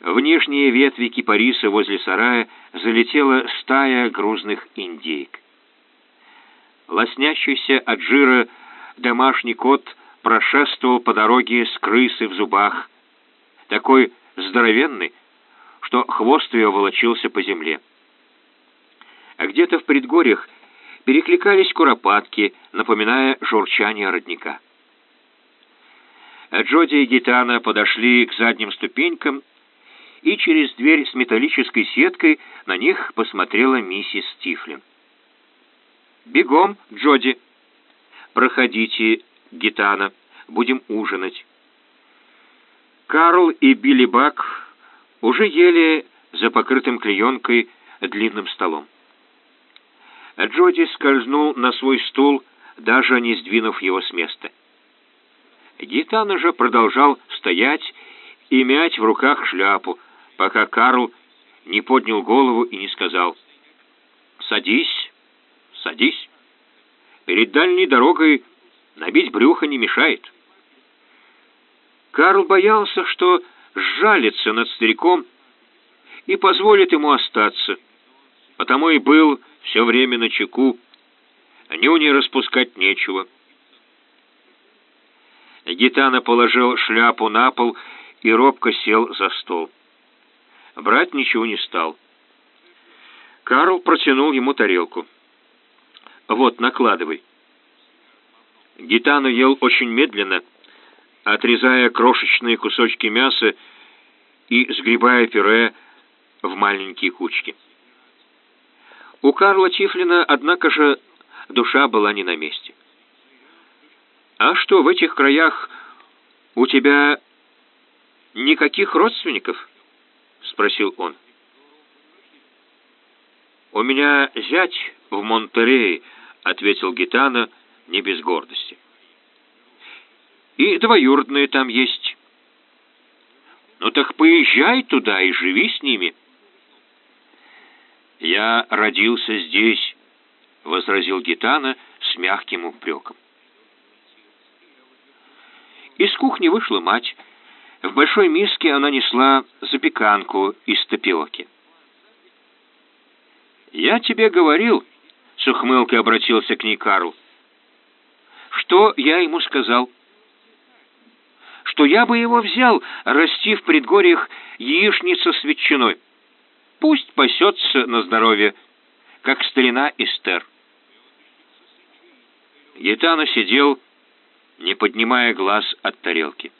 В нижние ветви кипариса возле сарая залетела стая грузных индейк. Лоснящийся от жира домашний кот прошествовал по дороге с крысой в зубах, такой здоровенный, что хвост ее волочился по земле. А где-то в предгорьях перекликались куропатки, напоминая журчание родника. Джоди и Гитана подошли к задним ступенькам и через дверь с металлической сеткой на них посмотрела миссис Стифлин. «Бегом, Джоди!» «Проходите, Гитана, будем ужинать». Карл и Билли Бак уже ели за покрытым клеенкой длинным столом. Джоди скользнул на свой стул, даже не сдвинув его с места. Гитана же продолжал стоять и мять в руках шляпу, пока Карл не поднял голову и не сказал «Садись, садись. Перед дальней дорогой набить брюхо не мешает». Карл боялся, что сжалится над стариком и позволит ему остаться, потому и был все время на чеку, нюни распускать нечего. Гитана положил шляпу на пол и робко сел за стол. Брать ничего не стал. Карл протянул ему тарелку. «Вот, накладывай». Гитана ел очень медленно, отрезая крошечные кусочки мяса и сгребая пюре в маленькие кучки. У Карла Тифлина, однако же, душа была не на месте. «А что, в этих краях у тебя никаких родственников?» — спросил он. «У меня зять в Монтерее», — ответил Гитана не без гордости. «И двоюродные там есть». «Ну так поезжай туда и живи с ними». «Я родился здесь», — возразил Гитана с мягким упреком. Из кухни вышла мать, в большой миске она несла запеканку из топиоки. «Я тебе говорил», — с ухмылкой обратился к ней Карл, «что я ему сказал?» «Что я бы его взял, расти в предгорьях яичница с ветчиной. Пусть пасется на здоровье, как старина Эстер». Гитана сидел, не поднимая глаз от тарелки.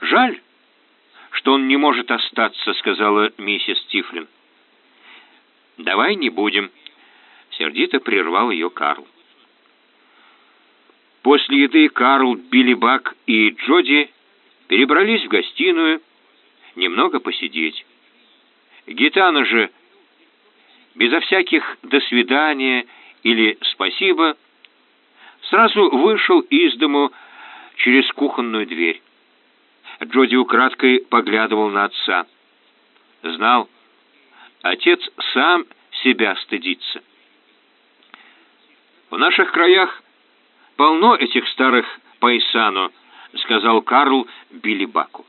«Жаль, что он не может остаться», — сказала миссис Тифлин. «Давай не будем», — сердито прервал ее Карл. После еды Карл, Билли Бак и Джоди перебрались в гостиную немного посидеть. Гитана же, безо всяких «до свидания» или «спасибо», сразу вышел из дому через кухонную дверь. Джоди украдкой поглядывал на отца. Знал, отец сам себя стыдится. «В наших краях полно этих старых пайсану», — сказал Карл Билли Баку.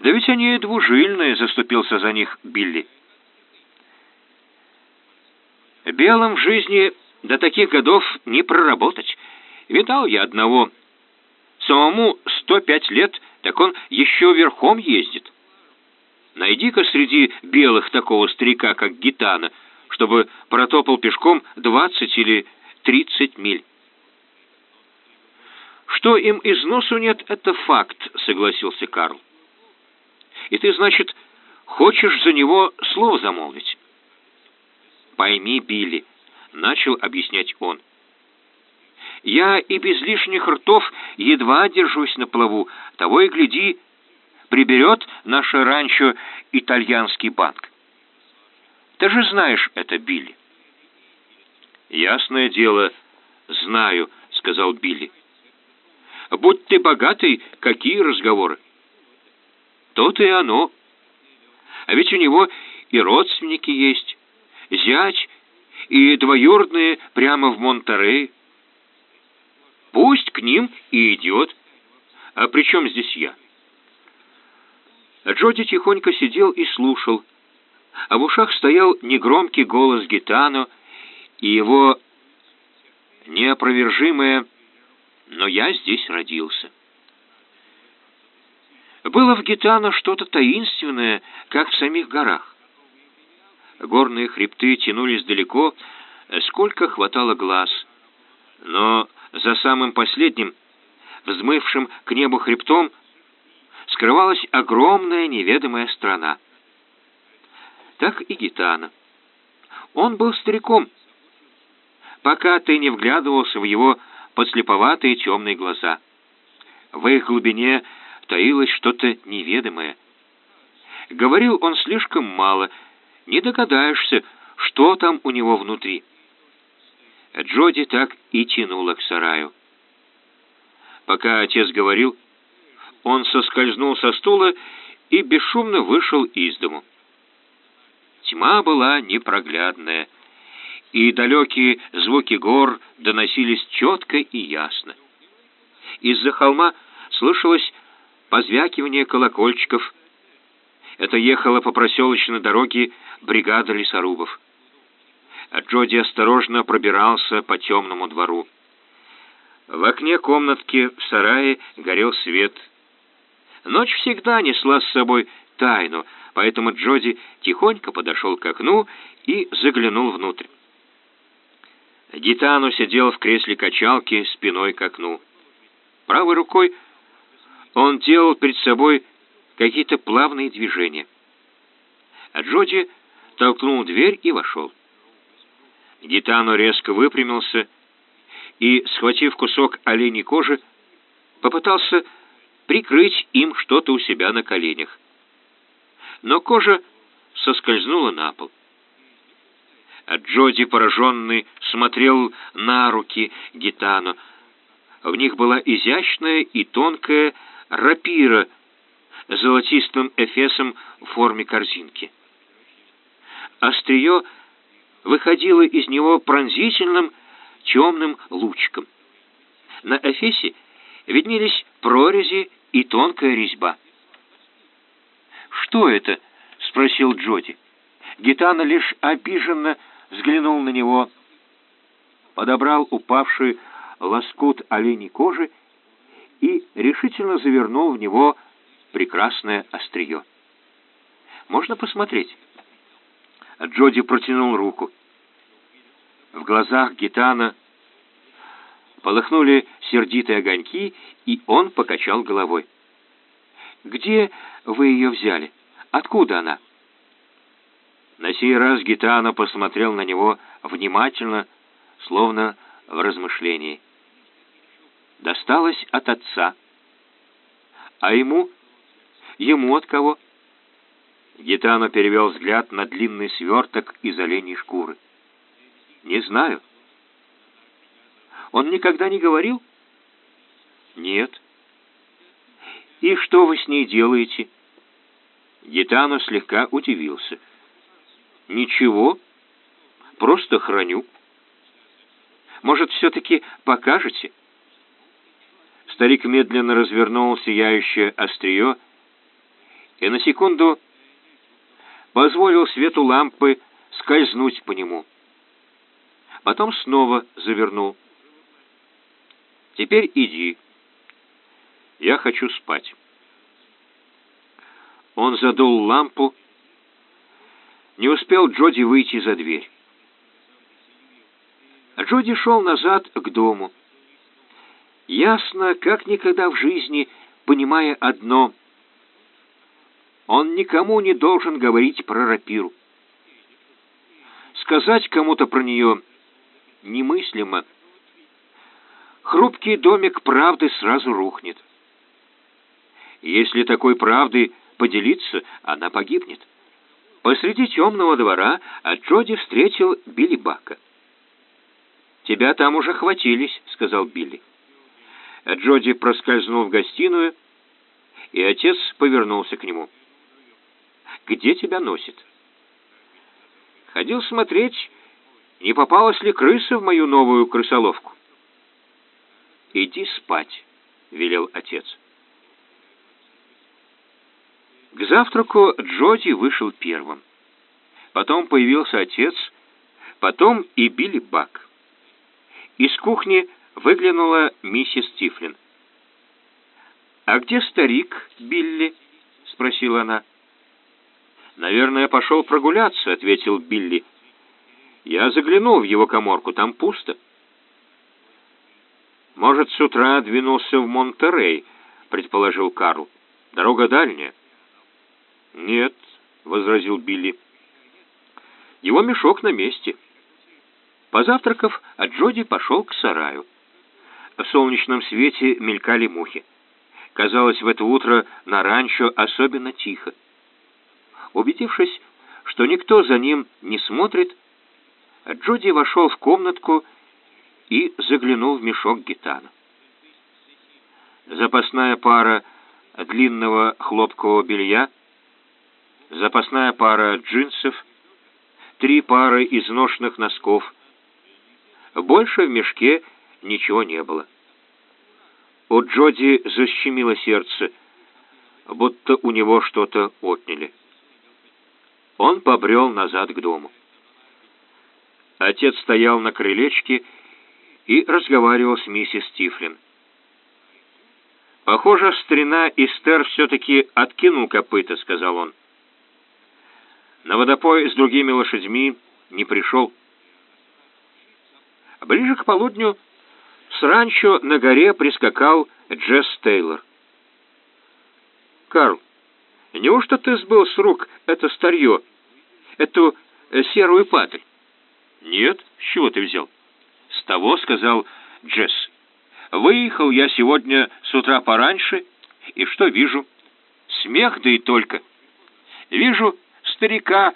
«Да ведь они двужильные», — заступился за них Билли. «Белым в жизни до таких годов не проработать. Видал я одного Самому 105 лет, так он еще верхом ездит. Найди-ка среди белых такого старика, как Гитана, чтобы протопал пешком 20 или 30 миль. Что им из носу нет, это факт, согласился Карл. И ты, значит, хочешь за него слово замолвить? Пойми, Билли, начал объяснять он. Я и без лишних ртов едва держусь на плаву. Того и гляди, приберет наше ранчо итальянский банк. Ты же знаешь это, Билли. Ясное дело, знаю, сказал Билли. Будь ты богатый, какие разговоры? То-то и оно. А ведь у него и родственники есть, зять, и двоюродные прямо в Монтерее. Пусть к ним и идет. А при чем здесь я? Джоди тихонько сидел и слушал, а в ушах стоял негромкий голос Гитано и его неопровержимое «но я здесь родился». Было в Гитано что-то таинственное, как в самих горах. Горные хребты тянулись далеко, сколько хватало глаз, но за самым последним, взмывшим к небу хребтом, скрывалась огромная неведомая страна. Так и Гитана. Он был стариком, пока ты не вглядывался в его подслеповатые темные глаза. В их глубине таилось что-то неведомое. Говорил он слишком мало, не догадаешься, что там у него внутри. Джоди так и тянула к сараю. Пока отец говорил, он соскользнул со стула и бесшумно вышел из дому. Тьма была непроглядная, и далекие звуки гор доносились четко и ясно. Из-за холма слышалось позвякивание колокольчиков. Это ехала по проселочной дороге бригада лесорубов. А Джоди осторожно пробирался по темному двору. В окне комнатки в сарае горел свет — Ночь всегда несла с собой тайну, поэтому Джоди тихонько подошел к окну и заглянул внутрь. Гитану сидел в кресле качалки спиной к окну. Правой рукой он делал перед собой какие-то плавные движения. А Джоди толкнул дверь и вошел. Гитану резко выпрямился и, схватив кусок оленей кожи, попытался прикрыть им что-то у себя на коленях. Но кожа соскользнула на пол. А Джоди, пораженный, смотрел на руки Гитано. В них была изящная и тонкая рапира с золотистым эфесом в форме корзинки. Острие выходило из него пронзительным темным лучиком. На эфесе виднелись прорези и тонкая резьба. «Что это?» — спросил Джоди. Гитана лишь обиженно взглянул на него, подобрал упавший лоскут оленей кожи и решительно завернул в него прекрасное острие. «Можно посмотреть?» Джоди протянул руку. В глазах Гитана полыхнули сердитые огоньки, и он покачал головой. «Где вы ее взяли? Откуда она?» На сей раз Гитана посмотрел на него внимательно, словно в размышлении. Досталось от отца. А ему? Ему от кого? Гитана перевел взгляд на длинный сверток из оленей шкуры. «Не знаю». Он никогда не говорил? Нет. И что вы с ней делаете? Гитано слегка удивился. Ничего, просто храню. Может, все-таки покажете? Старик медленно развернул сияющее острие и на секунду позволил свету лампы скользнуть по нему. Потом снова завернул. Теперь иди. Я хочу спать. Он задул лампу. Не успел Джоди выйти за дверь. Джоди шел назад к дому. Ясно, как никогда в жизни, понимая одно. Он никому не должен говорить про рапиру. Сказать кому-то про нее немыслимо хрупкий домик правды сразу рухнет. Если такой правдой поделиться, она погибнет. Посреди темного двора Джоди встретил Билли Бака. «Тебя там уже хватились», — сказал Билли. Джоди проскользнул в гостиную, и отец повернулся к нему. «Где тебя носит?» «Ходил смотреть, не попалась ли крыса в мою новую крысоловку». «Иди спать», — велел отец. К завтраку Джоди вышел первым. Потом появился отец, потом и Билли Бак. Из кухни выглянула миссис Тифлин. «А где старик, Билли?» — спросила она. «Наверное, пошел прогуляться», — ответил Билли. «Я заглянул в его коморку, там пусто». «Может, с утра двинулся в Монтерей», — предположил Карл. «Дорога дальняя». «Нет», — возразил Билли. «Его мешок на месте». Позавтракав, а Джоди пошел к сараю. В солнечном свете мелькали мухи. Казалось, в это утро на ранчо особенно тихо. Убедившись, что никто за ним не смотрит, Джоди вошел в комнатку и заглянул в мешок гитана. Запасная пара длинного хлопкового белья — запасная пара джинсов, три пары изношенных носков. Больше в мешке ничего не было. У Джоди защемило сердце, будто у него что-то отняли. Он побрел назад к дому. Отец стоял на крылечке и разговаривал с миссис Тифлин. «Похоже, старина Истер все-таки откинул копыта», — сказал он. На водопой с другими лошадьми не пришел. Ближе к полудню с ранчо на горе прискакал Джесс Тейлор. «Карл, неужто ты сбыл с рук это старье, эту э, серую падаль?» «Нет, с чего ты взял?» «С того, — сказал Джесс. Выехал я сегодня с утра пораньше, и что вижу? Смех, да и только. Вижу старика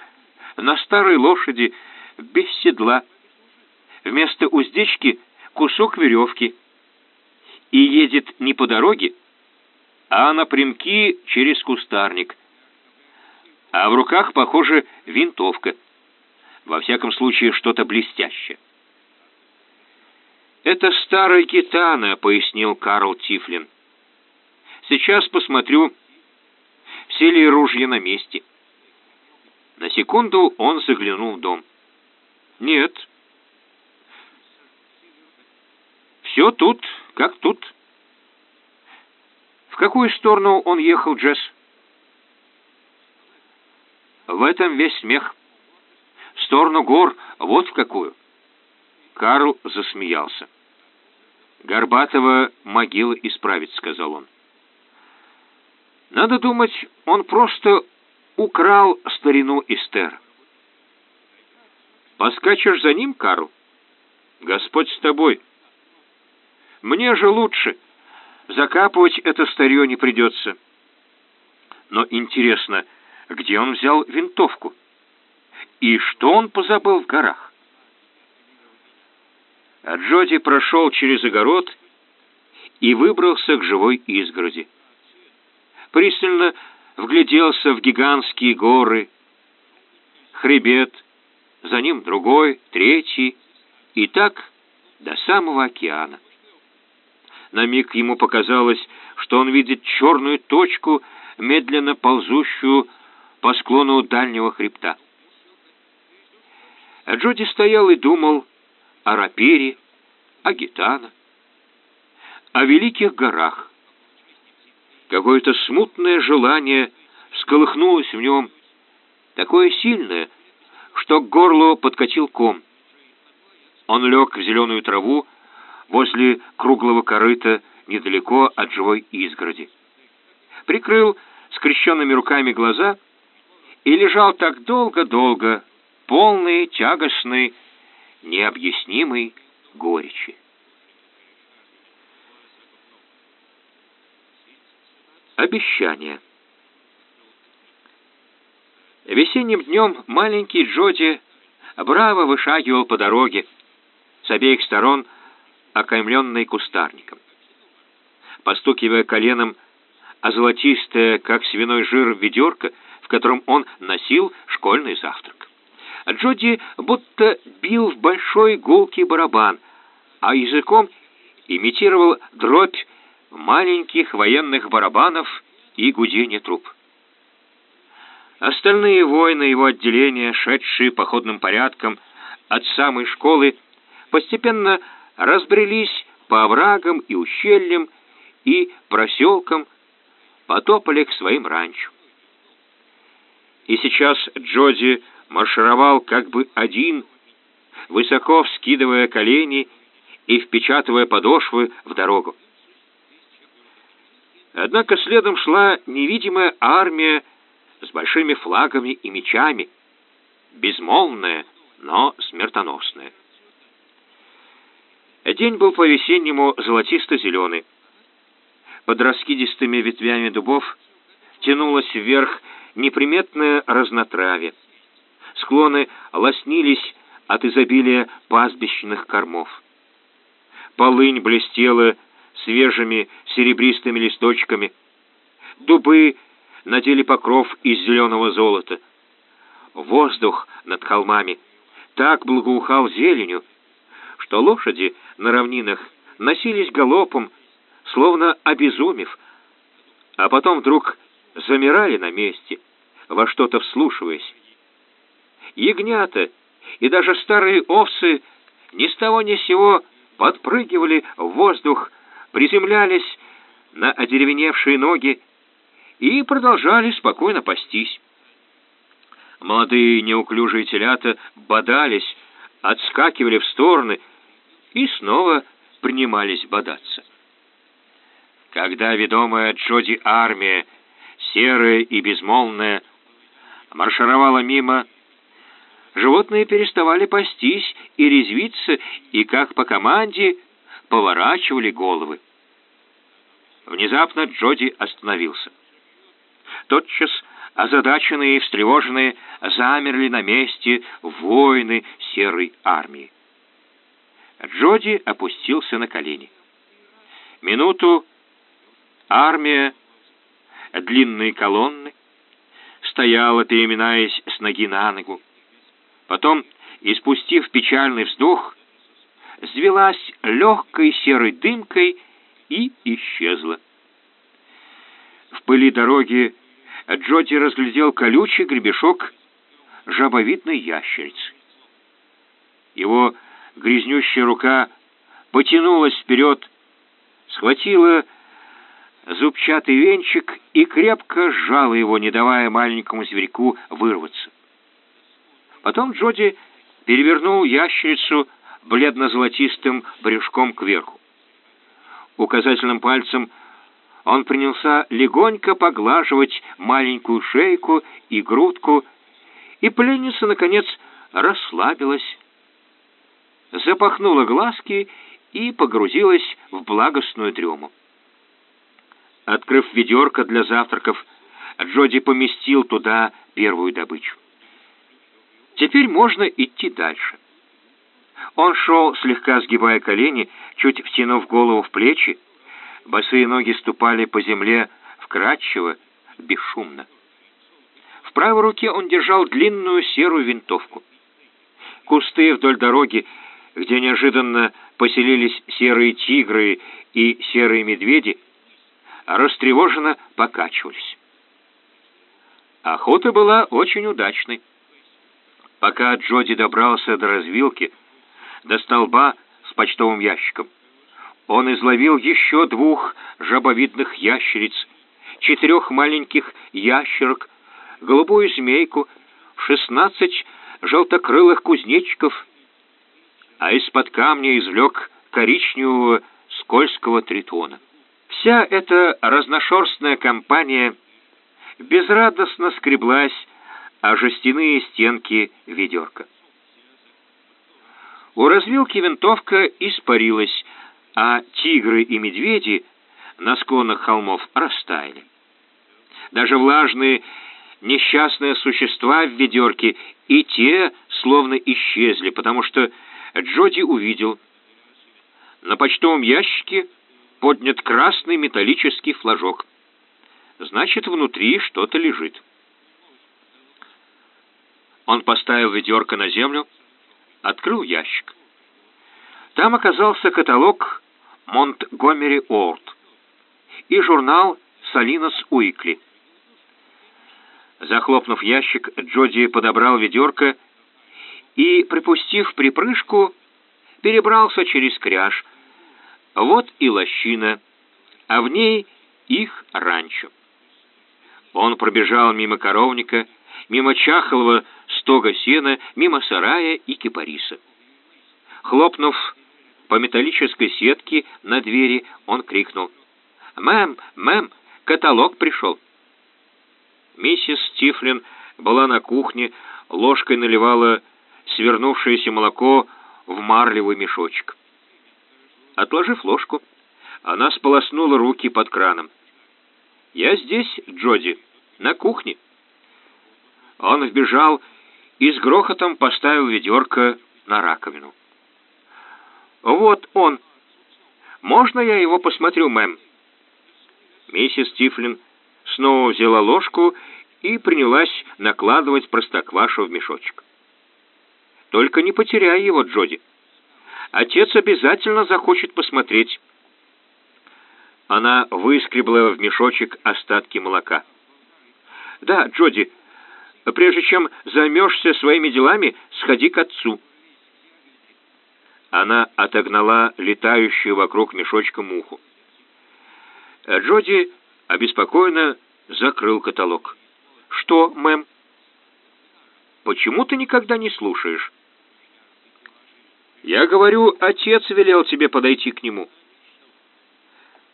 на старой лошади без седла. Вместо уздечки кусок веревки. И едет не по дороге, а напрямки через кустарник. А в руках, похоже, винтовка. Во всяком случае, что-то блестящее. «Это старый гитана», — пояснил Карл Тифлин. «Сейчас посмотрю, все ли ружья на месте». На секунду он заглянул в дом. «Нет». «Все тут, как тут». «В какую сторону он ехал, Джесс?» «В этом весь смех. В сторону гор, вот в какую». Карл засмеялся. «Горбатого могила исправить», — сказал он. «Надо думать, он просто украл старину Эстер. Поскачешь за ним, Карл? Господь с тобой. Мне же лучше. Закапывать это старье не придется. Но интересно, где он взял винтовку? И что он позабыл в горах? А Джоди прошел через огород и выбрался к живой изгороди. Пристально вгляделся в гигантские горы, хребет, за ним другой, третий, и так до самого океана. На миг ему показалось, что он видит черную точку, медленно ползущую по склону дальнего хребта. А Джоди стоял и думал о рапере, о гитана, о великих горах, Какое-то смутное желание всколыхнулось в нем, такое сильное, что к горлу подкатил ком. Он лег в зеленую траву возле круглого корыта недалеко от живой изгороди. Прикрыл скрещенными руками глаза и лежал так долго-долго, полный, тягостный, необъяснимой горечи. Обещание. Весенним днем маленький Джоди браво вышагивал по дороге, с обеих сторон окаймленной кустарником. Постукивая коленом а золотистое, как свиной жир, ведерко, в котором он носил школьный завтрак. Джоди будто бил в большой гулкий барабан, а языком имитировал дробь маленьких военных барабанов и гудение труб. Остальные воины его отделения, шедшие походным порядком от самой школы, постепенно разбрелись по оврагам и ущельям и проселкам, потопали к своим ранчо. И сейчас Джоди маршировал как бы один, высоко вскидывая колени и впечатывая подошвы в дорогу. Однако следом шла невидимая армия с большими флагами и мечами, безмолвная, но смертоносная. День был по-весеннему золотисто-зеленый. Под раскидистыми ветвями дубов тянулось вверх неприметное разнотравье. Склоны лоснились от изобилия пастбищных кормов. Полынь блестела свежими серебристыми листочками. Дубы надели покров из зеленого золота. Воздух над холмами так благоухал зеленью, что лошади на равнинах носились галопом, словно обезумев, а потом вдруг замирали на месте, во что-то вслушиваясь. Ягнята и даже старые овцы ни с того ни с сего подпрыгивали в воздух, приземлялись на одеревеневшие ноги и продолжали спокойно пастись. Молодые неуклюжие телята бодались, отскакивали в стороны и снова принимались бодаться. Когда ведомая Джоди армия, серая и безмолвная, маршировала мимо, животные переставали пастись и резвиться, и, как по команде, поворачивали головы. Внезапно Джоди остановился. Тотчас озадаченные и встревоженные замерли на месте воины серой армии. Джоди опустился на колени. Минуту армия, длинные колонны, стояла, переминаясь с ноги на ногу. Потом, испустив печальный вздох, взвелась легкой серой дымкой и исчезла. В пыли дороги Джоди разглядел колючий гребешок жабовидной ящерицы. Его грязнющая рука потянулась вперед, схватила зубчатый венчик и крепко сжала его, не давая маленькому зверьку вырваться. Потом Джоди перевернул ящерицу бледно-золотистым брюшком кверху. Указательным пальцем он принялся легонько поглаживать маленькую шейку и грудку, и пленница, наконец, расслабилась, запахнула глазки и погрузилась в благостную дрему. Открыв ведерко для завтраков, Джоди поместил туда первую добычу. Теперь можно идти дальше. Он шел, слегка сгибая колени, чуть втянув голову в плечи, Босые ноги ступали по земле вкрадчиво, бесшумно. В правой руке он держал длинную серую винтовку. Кусты вдоль дороги, где неожиданно поселились серые тигры и серые медведи, растревоженно покачивались. Охота была очень удачной. Пока Джоди добрался до развилки, до столба с почтовым ящиком, он изловил еще двух жабовидных ящериц, четырех маленьких ящерок, голубую змейку, шестнадцать желтокрылых кузнечиков, а из-под камня извлек коричневого скользкого тритона. Вся эта разношерстная компания безрадостно скреблась о жестяные стенки ведерка. У развилки винтовка испарилась, а тигры и медведи на склонах холмов растаяли. Даже влажные несчастные существа в ведерке и те словно исчезли, потому что Джоди увидел на почтовом ящике поднят красный металлический флажок. Значит, внутри что-то лежит. Он поставил ведерко на землю, открыл ящик. Там оказался каталог Монтгомери Уорд и журнал Салинос Уикли. Захлопнув ящик, Джоди подобрал ведерко и, припустив припрыжку, перебрался через кряж. Вот и лощина, а в ней их ранчо. Он пробежал мимо коровника, мимо чахлого стога сена, мимо сарая и кипариса. Хлопнув по металлической сетке на двери, он крикнул. «Мэм, мэм, каталог пришел!» Миссис Стифлин была на кухне, ложкой наливала свернувшееся молоко в марлевый мешочек. Отложив ложку, она сполоснула руки под краном. «Я здесь, Джоди, на кухне». Он вбежал и с грохотом поставил ведерко на раковину. «Вот он. Можно я его посмотрю, мэм?» Миссис Тифлин снова взяла ложку и принялась накладывать простоквашу в мешочек. «Только не потеряй его, Джоди. Отец обязательно захочет посмотреть». Она выскребла в мешочек остатки молока. «Да, Джоди, прежде чем займешься своими делами, сходи к отцу». Она отогнала летающую вокруг мешочка муху. Джоди обеспокоенно закрыл каталог. «Что, мэм?» «Почему ты никогда не слушаешь?» «Я говорю, отец велел тебе подойти к нему».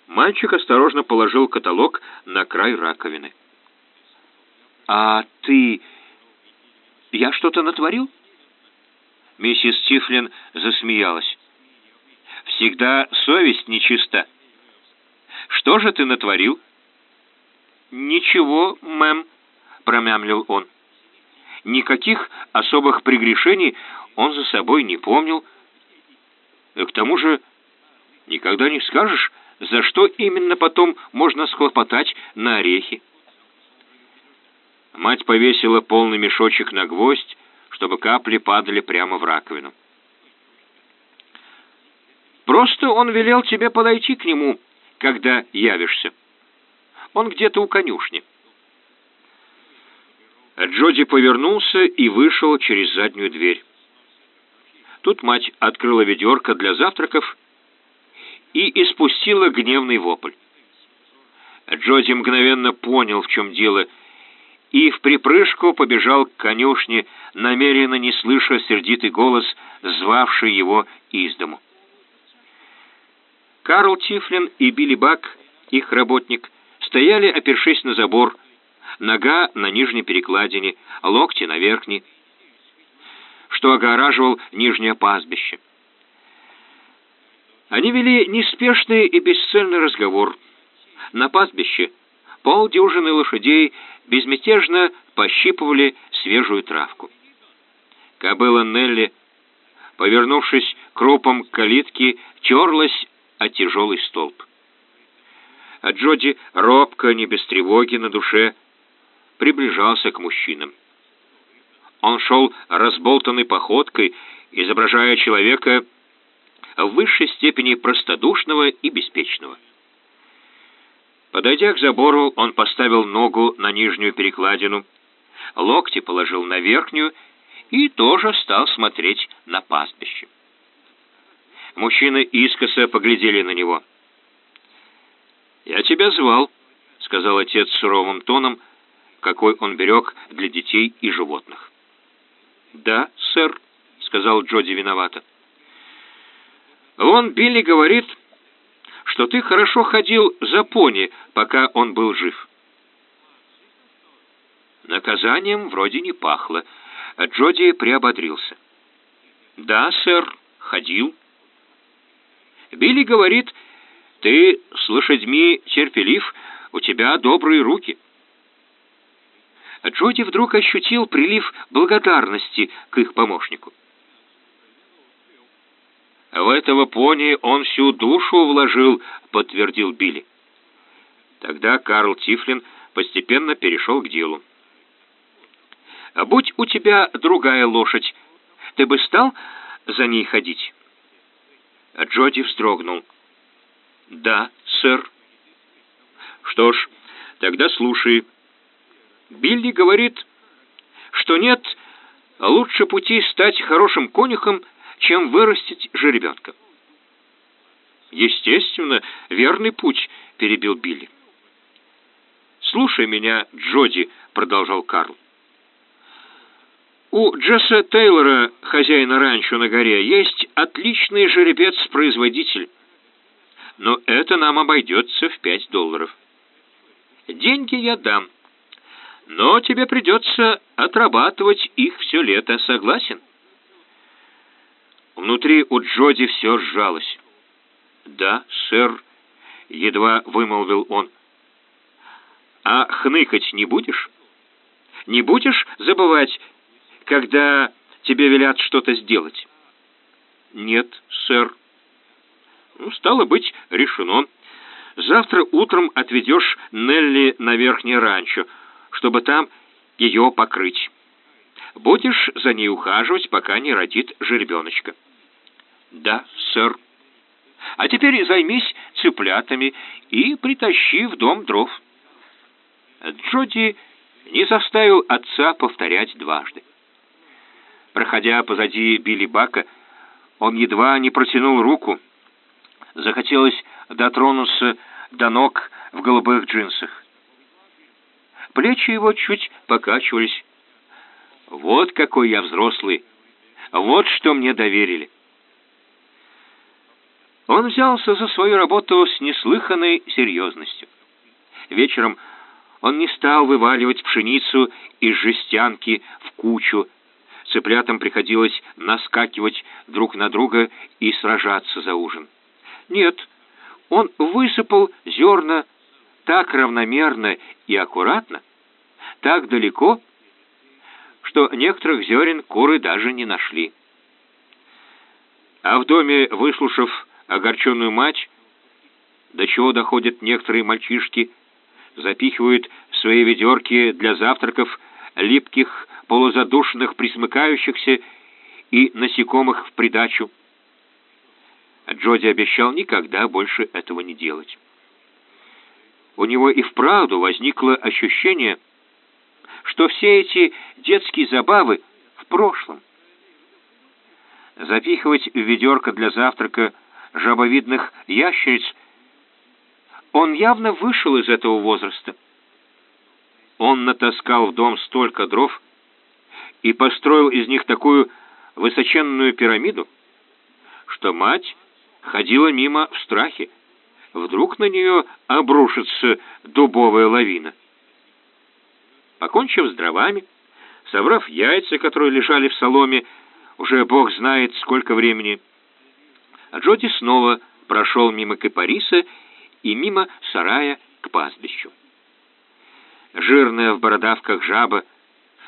Мальчик осторожно положил каталог на край раковины. «А ты... Я что-то натворил?» Миссис Тифлин засмеялась. «Всегда совесть нечиста. Что же ты натворил?» «Ничего, мэм», — промямлил он. Никаких особых прегрешений он за собой не помнил. И к тому же никогда не скажешь, за что именно потом можно схлопотать на орехи. Мать повесила полный мешочек на гвоздь, чтобы капли падали прямо в раковину. «Просто он велел тебе подойти к нему, когда явишься. Он где-то у конюшни». Джоди повернулся и вышел через заднюю дверь. Тут мать открыла ведерко для завтраков и испустила гневный вопль. Джоди мгновенно понял, в чем дело, и в припрыжку побежал к конюшне, намеренно не слыша сердитый голос, звавший его из дому. Карл Тифлин и Билли Бак, их работник, стояли, опершись на забор, нога на нижней перекладине, локти на верхней, что огораживал нижнее пастбище. Они вели неспешный и бесцельный разговор. На пастбище полдюжины лошадей безмятежно пощипывали свежую травку. Кобыла Нелли, повернувшись кропом к калитке, терлась о тяжелый столб. А Джоди робко, не без тревоги на душе, приближался к мужчинам. Он шел разболтанной походкой, изображая человека в высшей степени простодушного и беспечного. Подойдя к забору, он поставил ногу на нижнюю перекладину, локти положил на верхнюю и тоже стал смотреть на пастбище. Мужчины искоса поглядели на него. «Я тебя звал», — сказал отец суровым тоном, какой он берег для детей и животных. «Да, сэр», — сказал Джоди виновато. «Вон Билли говорит, что ты хорошо ходил за пони, пока он был жив». Наказанием вроде не пахло. Джоди приободрился. «Да, сэр, ходил». Билли говорит, ты с лошадьми терпелив, у тебя добрые руки. Джоди вдруг ощутил прилив благодарности к их помощнику. «В этого пони он всю душу вложил», — подтвердил Билли. Тогда Карл Тифлин постепенно перешел к делу. «А будь у тебя другая лошадь, ты бы стал за ней ходить?» Джоди вздрогнул. «Да, сэр». «Что ж, тогда слушай». Билли говорит, что нет лучше пути стать хорошим конюхом, чем вырастить жеребенка. Естественно, верный путь, перебил Билли. Слушай меня, Джоди, продолжал Карл. У Джесса Тейлора, хозяина ранчо на горе, есть отличный жеребец-производитель. Но это нам обойдется в пять долларов. Деньги я дам. Но тебе придется отрабатывать их все лето, согласен? Внутри у Джоди все сжалось. «Да, сэр», — едва вымолвил он. «А хныкать не будешь? Не будешь забывать, когда тебе велят что-то сделать?» «Нет, сэр». «Ну, стало быть, решено. Завтра утром отведешь Нелли на верхнее ранчо, чтобы там ее покрыть. Будешь за ней ухаживать, пока не родит жеребеночка». «Да, сэр». «А теперь займись цыплятами и притащи в дом дров». Джоди не заставил отца повторять дважды. Проходя позади Билли Бака, он едва не протянул руку. Захотелось дотронуться до ног в голубых джинсах. Плечи его чуть покачивались. «Вот какой я взрослый! Вот что мне доверили!» Он взялся за свою работу с неслыханной серьезностью. Вечером он не стал вываливать пшеницу из жестянки в кучу. Цыплятам приходилось наскакивать друг на друга и сражаться за ужин. Нет, он высыпал зерна так равномерно и аккуратно, так далеко, что некоторых зерен куры даже не нашли. А в доме, выслушав огорченную мать, до чего доходят некоторые мальчишки, запихивают в свои ведерки для завтраков липких, полузадушенных, присмыкающихся и насекомых в придачу. Джоди обещал никогда больше этого не делать. У него и вправду возникло ощущение, что все эти детские забавы в прошлом. Запихивать в ведерко для завтрака жабовидных ящериц, он явно вышел из этого возраста. Он натаскал в дом столько дров и построил из них такую высоченную пирамиду, что мать ходила мимо в страхе. Вдруг на нее обрушится дубовая лавина. Покончив с дровами, собрав яйца, которые лежали в соломе, уже бог знает сколько времени, Джоди снова прошел мимо кипариса и мимо сарая к пастбищу. Жирная в бородавках жаба,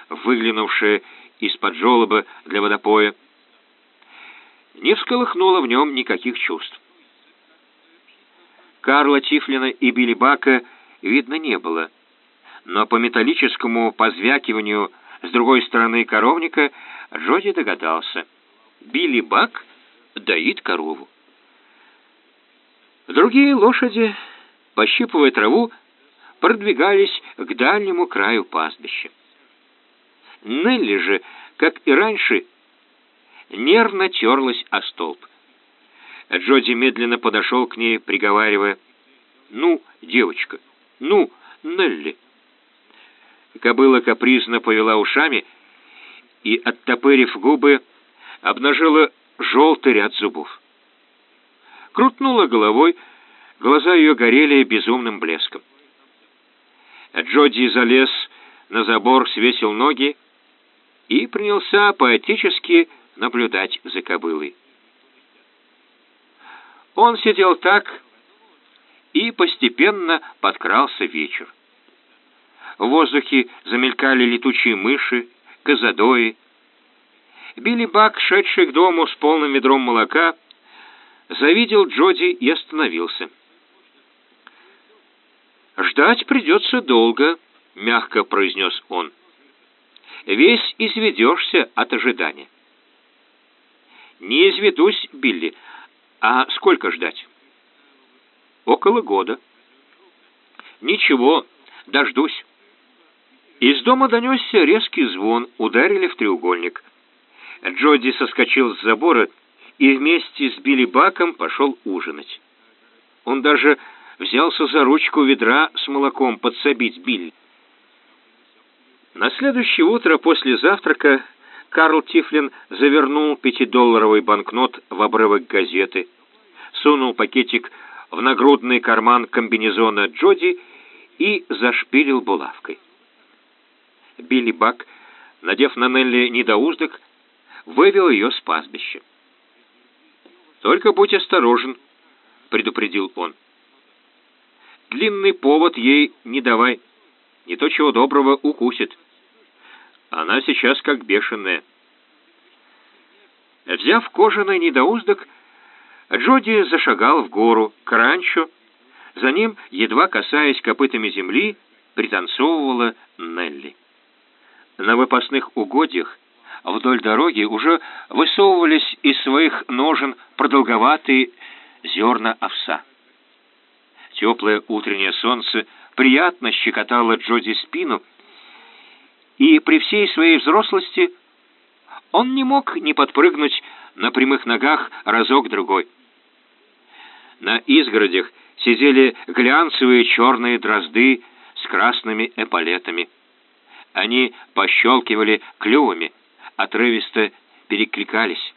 выглянувшая из-под желоба для водопоя, не всколыхнула в нем никаких чувств. Карла Тифлина и Билли Бака видно не было, но по металлическому позвякиванию с другой стороны коровника Джоди догадался. Билли Бак доит корову. Другие лошади, пощипывая траву, продвигались к дальнему краю пастбища. Нелли же, как и раньше, нервно терлась о столб. Джоди медленно подошел к ней, приговаривая, «Ну, девочка, ну, Нелли». Кобыла капризно повела ушами и, оттопырив губы, обнажила желтый ряд зубов. Крутнула головой, глаза ее горели безумным блеском. Джоди залез на забор, свесил ноги и принялся поэтически наблюдать за кобылой. Он сидел так, и постепенно подкрался вечер. В воздухе замелькали летучие мыши, козадои, Билли Бак, шедший к дому с полным ведром молока, завидел Джоди и остановился. «Ждать придется долго», — мягко произнес он. «Весь изведешься от ожидания». «Не изведусь, Билли. А сколько ждать?» «Около года». «Ничего, дождусь». Из дома донесся резкий звон, ударили в треугольник. Джоди соскочил с забора и вместе с Билли Баком пошел ужинать. Он даже взялся за ручку ведра с молоком подсобить Билли. На следующее утро после завтрака Карл Тифлин завернул пятидолларовый банкнот в обрывок газеты, сунул пакетик в нагрудный карман комбинезона Джоди и зашпилил булавкой. Билли Бак, надев на Нелли недоуздок, вывел ее с пастбища. «Только будь осторожен», — предупредил он. «Длинный повод ей не давай, не то чего доброго укусит. Она сейчас как бешеная». Взяв кожаный недоуздок, Джоди зашагал в гору, к ранчо. За ним, едва касаясь копытами земли, пританцовывала Нелли. На выпасных угодьях вдоль дороги уже высовывались из своих ножен продолговатые зерна овса. Теплое утреннее солнце приятно щекотало Джоди спину, и при всей своей взрослости он не мог не подпрыгнуть на прямых ногах разок-другой. На изгородях сидели глянцевые черные дрозды с красными эполетами. Они пощелкивали клювами, отрывисто перекликались.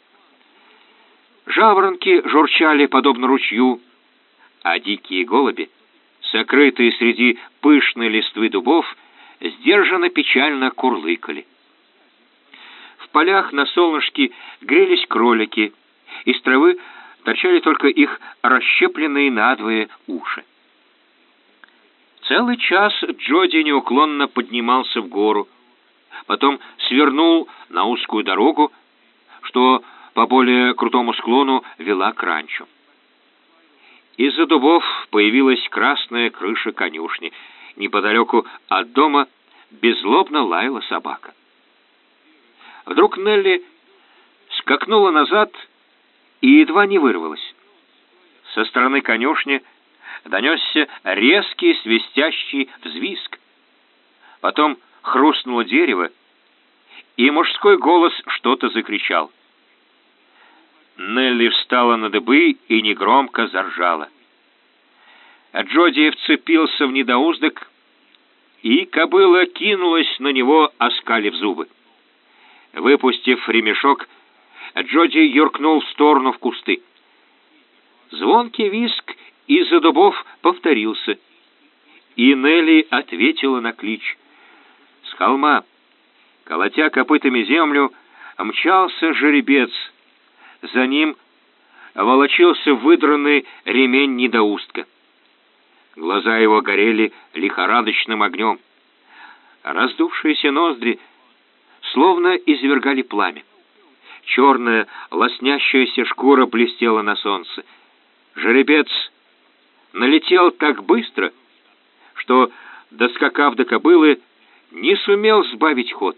Жаворонки журчали подобно ручью, а дикие голуби, сокрытые среди пышной листвы дубов, сдержанно печально курлыкали. В полях на солнышке грелись кролики, из травы торчали только их расщепленные надвое уши. Целый час Джоди неуклонно поднимался в гору, потом свернул на узкую дорогу, что по более крутому склону вела к ранчо. Из-за дубов появилась красная крыша конюшни. Неподалеку от дома беззлобно лаяла собака. Вдруг Нелли скакнула назад и едва не вырвалась. Со стороны конюшни донесся резкий свистящий взвизг. Потом хрустнуло дерево, и мужской голос что-то закричал. Нелли встала на дыбы и негромко заржала. А Джоди вцепился в недоуздок, и кобыла кинулась на него, оскалив зубы. Выпустив ремешок, Джоди юркнул в сторону в кусты. Звонкий виск из-за дубов повторился, и Нелли ответила на клич. Холма, колотя копытами землю, мчался жеребец. За ним волочился выдранный ремень недоустка. Глаза его горели лихорадочным огнем. Раздувшиеся ноздри словно извергали пламя. Черная, лоснящаяся шкура блестела на солнце. Жеребец налетел так быстро, что, доскакав до кобылы, не сумел сбавить ход.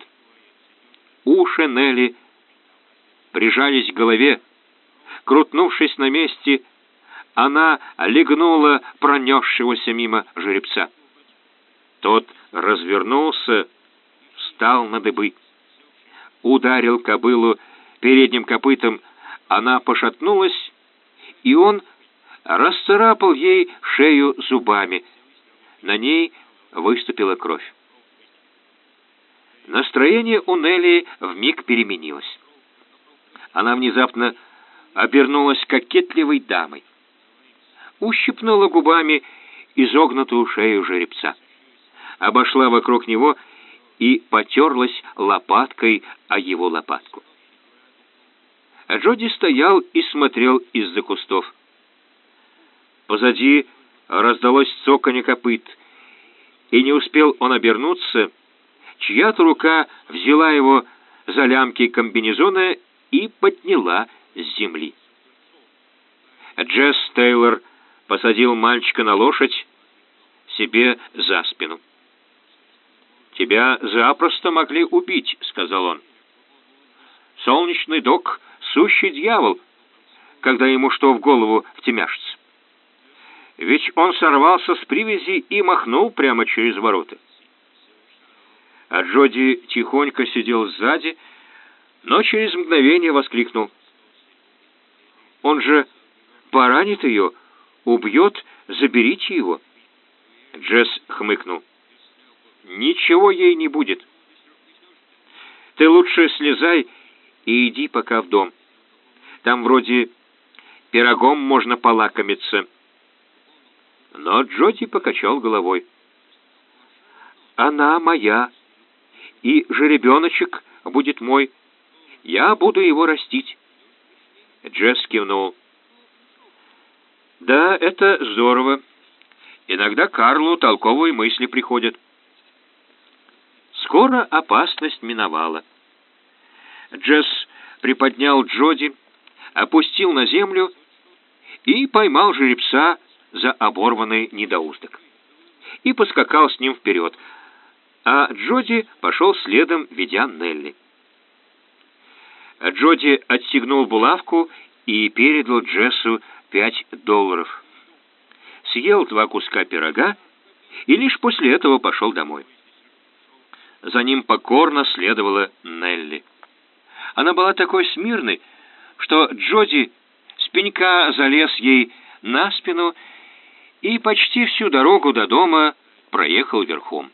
Уши Нелли прижались к голове. Крутнувшись на месте, она легнула пронесшегося мимо жеребца. Тот развернулся, встал на дыбы. Ударил кобылу передним копытом, она пошатнулась, и он расцарапал ей шею зубами. На ней выступила кровь. Настроение у Нелли вмиг переменилось. Она внезапно обернулась кокетливой дамой. Ущипнула губами изогнутую шею жеребца. Обошла вокруг него и потерлась лопаткой о его лопатку. А Джоди стоял и смотрел из-за кустов. Позади раздалось цоканье копыт, и не успел он обернуться, чья-то рука взяла его за лямки комбинезона и подняла с земли. Джесс Тейлор посадил мальчика на лошадь себе за спину. «Тебя запросто могли убить», — сказал он. «Солнечный док — сущий дьявол, когда ему что в голову втемяшится. Ведь он сорвался с привязи и махнул прямо через ворота. А Джоди тихонько сидел сзади, но через мгновение воскликнул. «Он же поранит ее, убьет, заберите его». Джесс хмыкнул. «Ничего ей не будет. Ты лучше слезай и иди пока в дом. Там вроде пирогом можно полакомиться». Но Джоди покачал головой. «Она моя, и жеребеночек будет мой. Я буду его растить». Джесс кивнул. «Да, это здорово. Иногда Карлу толковые мысли приходят». Скоро опасность миновала. Джесс приподнял Джоди, опустил на землю и поймал жеребца за оборванный недоусток. И поскакал с ним вперед, а Джоди пошел следом, ведя Нелли. Джоди отстегнул булавку и передал Джессу пять долларов. Съел два куска пирога и лишь после этого пошел домой. За ним покорно следовала Нелли. Она была такой смирной, что Джоди с пенька залез ей на спину и почти всю дорогу до дома проехал верхом.